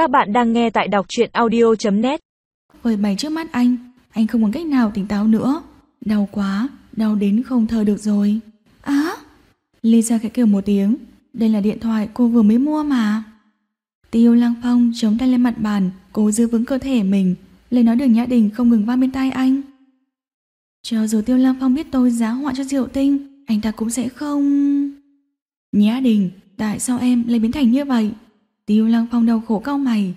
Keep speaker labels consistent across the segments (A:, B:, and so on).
A: Các bạn đang nghe tại đọc truyện audio.net
B: Với mày trước mắt anh, anh không còn cách nào tỉnh táo nữa. Đau quá, đau đến không thở được rồi. Á! Lisa khẽ kêu một tiếng. Đây là điện thoại cô vừa mới mua mà. Tiêu lang Phong chống tay lên mặt bàn, cố giữ vững cơ thể mình. Lời nói đường Nhã Đình không ngừng vang bên tai anh. Cho dù Tiêu lang Phong biết tôi giá họa cho Diệu Tinh, anh ta cũng sẽ không... Nhã Đình, tại sao em lại biến thành như vậy? Tiêu Lăng Phong đau khổ cau mày.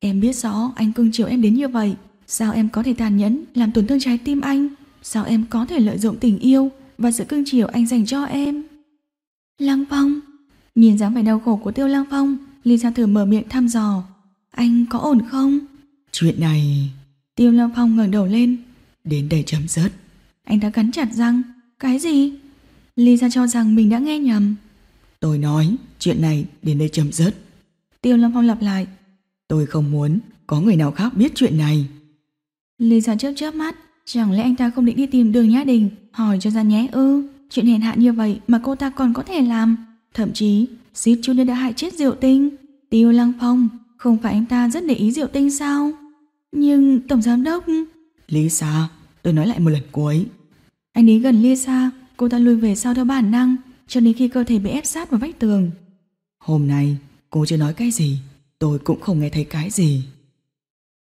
B: Em biết rõ anh cưng chiều em đến như vậy. Sao em có thể tàn nhẫn làm tổn thương trái tim anh? Sao em có thể lợi dụng tình yêu và sự cưng chiều anh dành cho em? Lăng Phong Nhìn dáng vẻ đau khổ của Tiêu Lăng Phong Lisa thử mở miệng thăm dò Anh có ổn không?
C: Chuyện này...
B: Tiêu Lăng Phong ngẩng đầu lên
C: Đến đây chấm dứt.
B: Anh ta cắn chặt răng Cái gì? Lisa cho rằng mình đã nghe nhầm
C: Tôi nói, chuyện này đến đây chấm dứt.
B: Tiêu Lăng Phong lặp lại.
C: Tôi không muốn có người nào khác biết chuyện này.
B: Lisa chớp chớp mắt Chẳng lẽ anh ta không định đi tìm đường Nhã Đình Hỏi cho ra nhé ư? Chuyện hèn hạ như vậy mà cô ta còn có thể làm. Thậm chí suýt chút nữa đã hại chết Diệu Tinh. Tiêu Lăng Phong Không phải anh ta rất để ý Diệu Tinh sao? Nhưng Tổng Giám Đốc
C: Lisa, tôi nói lại một lần cuối.
B: Anh đến gần Lisa Cô ta lùi về sau theo bản năng Cho đến khi cơ thể bị ép sát vào vách tường.
C: Hôm nay, cô chưa nói cái gì. Tôi cũng không nghe thấy cái gì.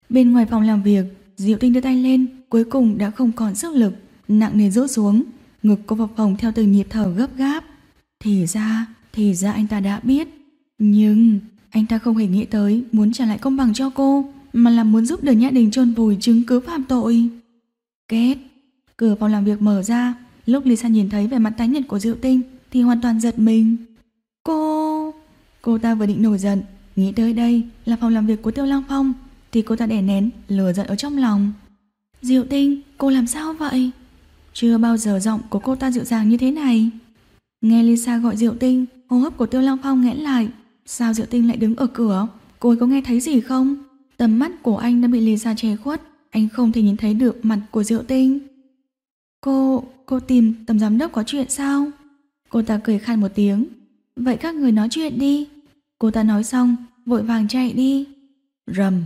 B: Bên ngoài phòng làm việc Diệu Tinh đưa tay lên Cuối cùng đã không còn sức lực. Nặng nề rũ xuống Ngực cô vào phòng theo từng nhịp thở gấp gáp. Thì ra, thì ra anh ta đã biết. Nhưng anh ta không hề nghĩ tới Muốn trả lại công bằng cho cô Mà là muốn giúp đỡ Nhã Đình trôn vùi chứng cứ phạm tội. Kết. Cửa phòng làm việc mở ra. Lúc Lisa nhìn thấy vẻ mặt tái nhật của Diệu Tinh Thì hoàn toàn giật mình. Cô... Ta vừa định nổi giận Nghĩ tới đây là phòng làm việc của Tiêu Lăng Phong Thì cô ta đè nén lừa giận ở trong lòng. Diệu Tinh, cô làm sao vậy? Chưa bao giờ giọng của cô ta dịu dàng như thế này. Nghe Lisa gọi Diệu Tinh Hô hấp của Tiêu Lăng Phong nghẽn lại. Sao Diệu Tinh lại đứng ở cửa? Cô ấy có nghe thấy gì không? Tầm mắt của anh đã bị Lisa che khuất Anh không thể nhìn thấy được mặt của Diệu Tinh. Cô, cô tìm tầm giám đốc có chuyện sao? Cô ta cười khan một tiếng. Vậy các người nói chuyện đi. Cô ta nói xong Vội vàng chạy đi. Rầm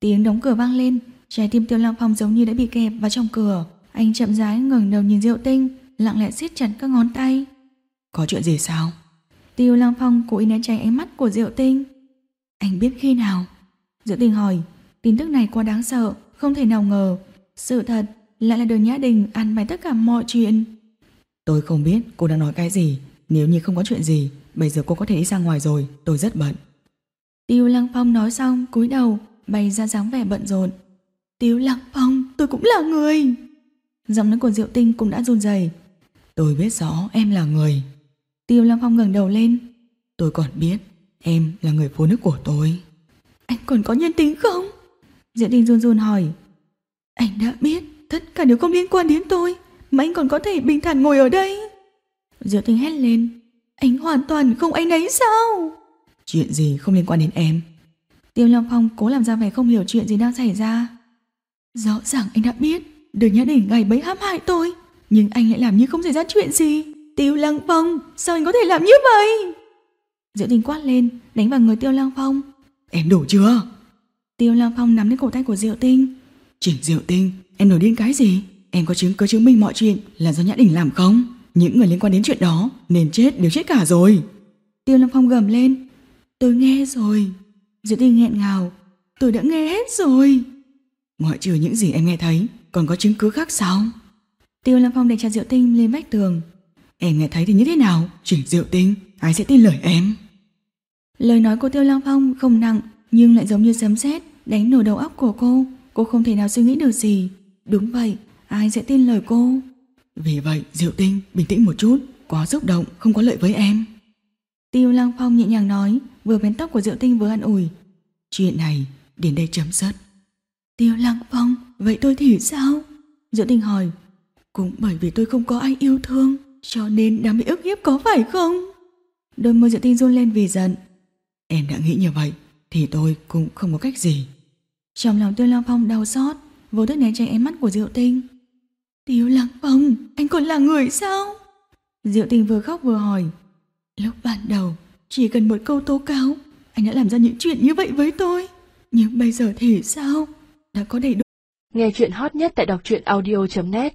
B: Tiếng đóng cửa vang lên. Trái tim Tiêu Lăng Phong giống như đã bị kẹp vào trong cửa. Anh chậm rãi ngẩng đầu nhìn Diệu Tinh Lặng lẽ siết chặt các ngón tay.
C: Có chuyện gì sao?
B: Tiêu Lăng Phong cố ý né tránh ánh mắt của Diệu Tinh. Anh biết khi nào? Diệu Tinh hỏi. Tin tức này quá đáng sợ Không thể nào ngờ. Sự thật lại là đường Nhã Đình ăn bày tất cả mọi chuyện.
C: Tôi không biết cô đang nói cái gì. Nếu như không có chuyện gì, bây giờ cô có thể đi ra ngoài rồi. Tôi rất bận.
B: Tiêu Lăng Phong nói xong cúi đầu bày ra dáng vẻ bận rộn. Tiêu Lăng Phong, tôi cũng là người. Giọng nói của Diệu Tinh cũng đã run rẩy.
C: Tôi biết rõ em là người.
B: Tiêu Lăng Phong ngẩng đầu lên.
C: Tôi còn biết em là người phụ nữ của tôi.
B: Anh còn có nhân tính không? Diệu Tinh run run hỏi. Anh đã biết tất cả đều không liên quan đến tôi mà anh còn có thể bình thản ngồi ở đây. Diệu Tinh hét lên. Anh hoàn toàn không anh ấy sao?
C: Chuyện gì không liên quan đến em.
B: Tiêu Long Phong cố làm ra vẻ không hiểu chuyện gì đang xảy ra. Rõ ràng anh đã biết, đường nhã đỉnh ngày bấy hãm hại tôi, nhưng anh lại làm như không xảy ra chuyện gì. Tiêu Lăng Phong, sao anh có thể làm như vậy? Diệu Tinh quát lên, đánh vào người Tiêu Lăng Phong.
C: Em đủ chưa?
B: Tiêu Lăng Phong nắm lấy cổ tay của Diệu Tinh.
C: Chỉnh Diệu Tinh, em nổi điên cái gì? Em có chứng cứ chứng minh mọi chuyện là do Nhã Đình làm không? Những người liên quan đến chuyện đó nên chết đều chết cả rồi.
B: Tiêu Lâm Phong gầm lên. Tôi nghe rồi. Diệu Tinh nghẹn ngào. Tôi đã nghe hết rồi.
C: Ngoại trừ những gì em nghe thấy, còn có chứng cứ khác sao?
B: Tiêu Lâm Phong đè chặt Diệu Tinh lên vách tường.
C: Em nghe thấy thì như thế nào? chỉ Diệu Tinh, ai sẽ tin lời em?
B: Lời nói của Tiêu Lâm Phong không nặng nhưng lại giống như sấm sét đánh nổ đầu óc của cô. Cô không thể nào suy nghĩ được gì. Đúng vậy, ai sẽ tin lời cô?
C: Vì vậy, Diệu Tinh, bình tĩnh một chút, quá xúc động, không có lợi với em.
B: Tiêu Lăng Phong nhẹ nhàng nói, vừa bén tóc của Diệu Tinh vừa an ủi.
C: Chuyện này, đến đây chấm dứt.
B: Tiêu Lăng Phong, vậy tôi thì sao? Diệu Tinh hỏi. Cũng bởi vì tôi không có ai yêu thương, cho nên đã bị ức hiếp có phải không? Đôi môi Diệu Tinh run lên vì giận.
C: Em đã nghĩ như vậy, thì tôi cũng không có cách gì.
B: Trong lòng Tiêu Lăng Phong đau xót, vô thức né tránh ánh mắt của Diệu Tinh. Tiêu Lăng Phong, anh còn là người sao? Diệu tình vừa khóc vừa hỏi. Lúc ban đầu, chỉ cần một câu tố cáo, anh đã làm ra những chuyện như vậy với tôi. Nhưng bây giờ thì sao? Đã có đầy đủ
A: Nghe chuyện hot nhất tại đọc truyện audio.net